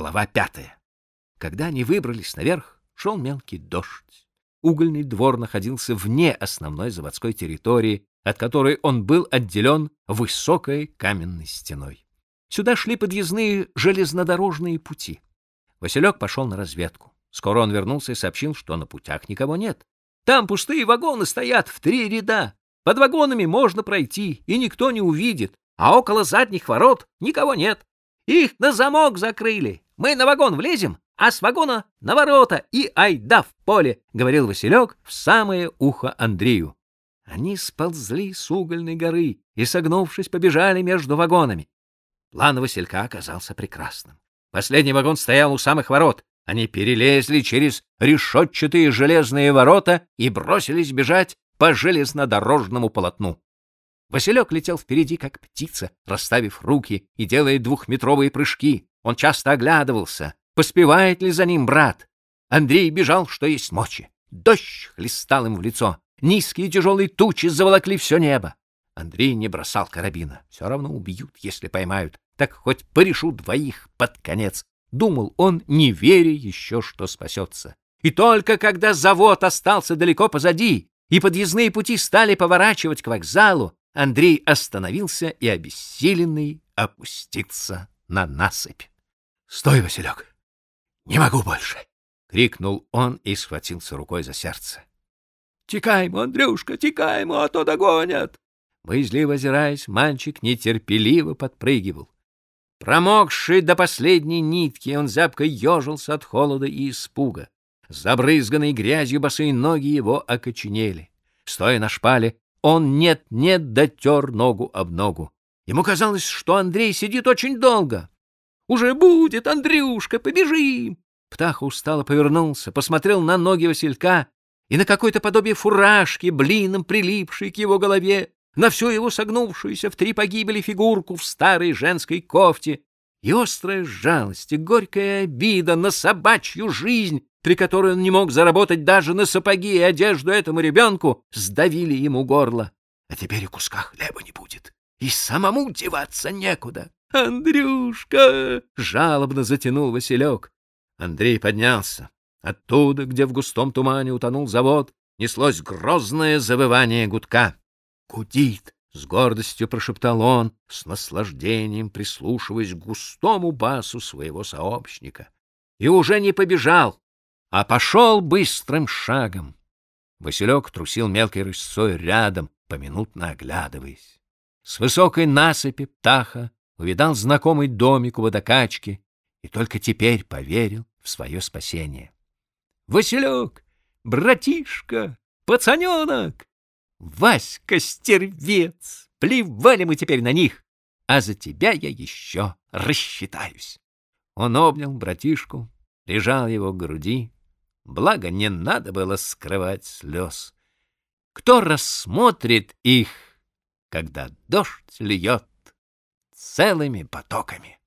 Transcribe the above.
Глава пятая. Когда они выбрались наверх, шел мелкий дождь. Угольный двор находился вне основной заводской территории, от которой он был отделен высокой каменной стеной. Сюда шли подъездные железнодорожные пути. Василек пошел на разведку. Скоро он вернулся и сообщил, что на путях никого нет. Там пустые вагоны стоят в три ряда. Под вагонами можно пройти, и никто не увидит, а около задних ворот никого нет. Их на замок закрыли. Мы на вагон влезем, а с вагона на ворота и айда в поле, — говорил Василек в самое ухо Андрею. Они сползли с угольной горы и, согнувшись, побежали между вагонами. План Василька оказался прекрасным. Последний вагон стоял у самых ворот. Они перелезли через решетчатые железные ворота и бросились бежать по железнодорожному полотну. Василек летел впереди, как птица, расставив руки и делая двухметровые прыжки. Он часто оглядывался, поспевает ли за ним брат. Андрей бежал, что есть мочи. Дождь хлестал им в лицо. Низкие тяжелые тучи заволокли все небо. Андрей не бросал карабина. Все равно убьют, если поймают. Так хоть порешу двоих под конец. Думал он, не веря еще, что спасется. И только когда завод остался далеко позади, и подъездные пути стали поворачивать к вокзалу, Андрей остановился и, обессиленный, опустился на насыпь. — Стой, Василек! Не могу больше! — крикнул он и схватился рукой за сердце. — Текаймо, Андрюшка, текаймо, а то догонят! Боязливо озираясь, мальчик нетерпеливо подпрыгивал. Промокший до последней нитки, он зябко ежился от холода и испуга. Забрызганные грязью босые ноги его окоченели. Стоя на шпале, он нет-нет дотер ногу об ногу. Ему казалось, что Андрей сидит очень долго. «Уже будет, Андрюшка, побежим!» Птаха устало повернулся, посмотрел на ноги Василька и на какое-то подобие фуражки, блином прилипшей к его голове, на всю его согнувшуюся в три погибели фигурку в старой женской кофте, и острая жалость, и горькая обида на собачью жизнь, при которой он не мог заработать даже на сапоги и одежду этому ребенку, сдавили ему горло. А теперь и куска хлеба не будет, и самому деваться некуда. «Андрюшка!» — жалобно затянул Василек. Андрей поднялся. Оттуда, где в густом тумане утонул завод, неслось грозное завывание гудка. «Гудит!» — с гордостью прошептал он, с наслаждением прислушиваясь к густому басу своего сообщника. И уже не побежал, а пошел быстрым шагом. Василек трусил мелкой рысцой рядом, поминутно оглядываясь. С высокой насыпи птаха увидал знакомый домик у водокачки и только теперь поверил в свое спасение. — Василек, братишка, пацаненок! Васька стервец! Плевали мы теперь на них, а за тебя я еще рассчитаюсь. Он обнял братишку, прижал его к груди, благо не надо было скрывать слез. Кто рассмотрит их, когда дождь льет целыми потоками?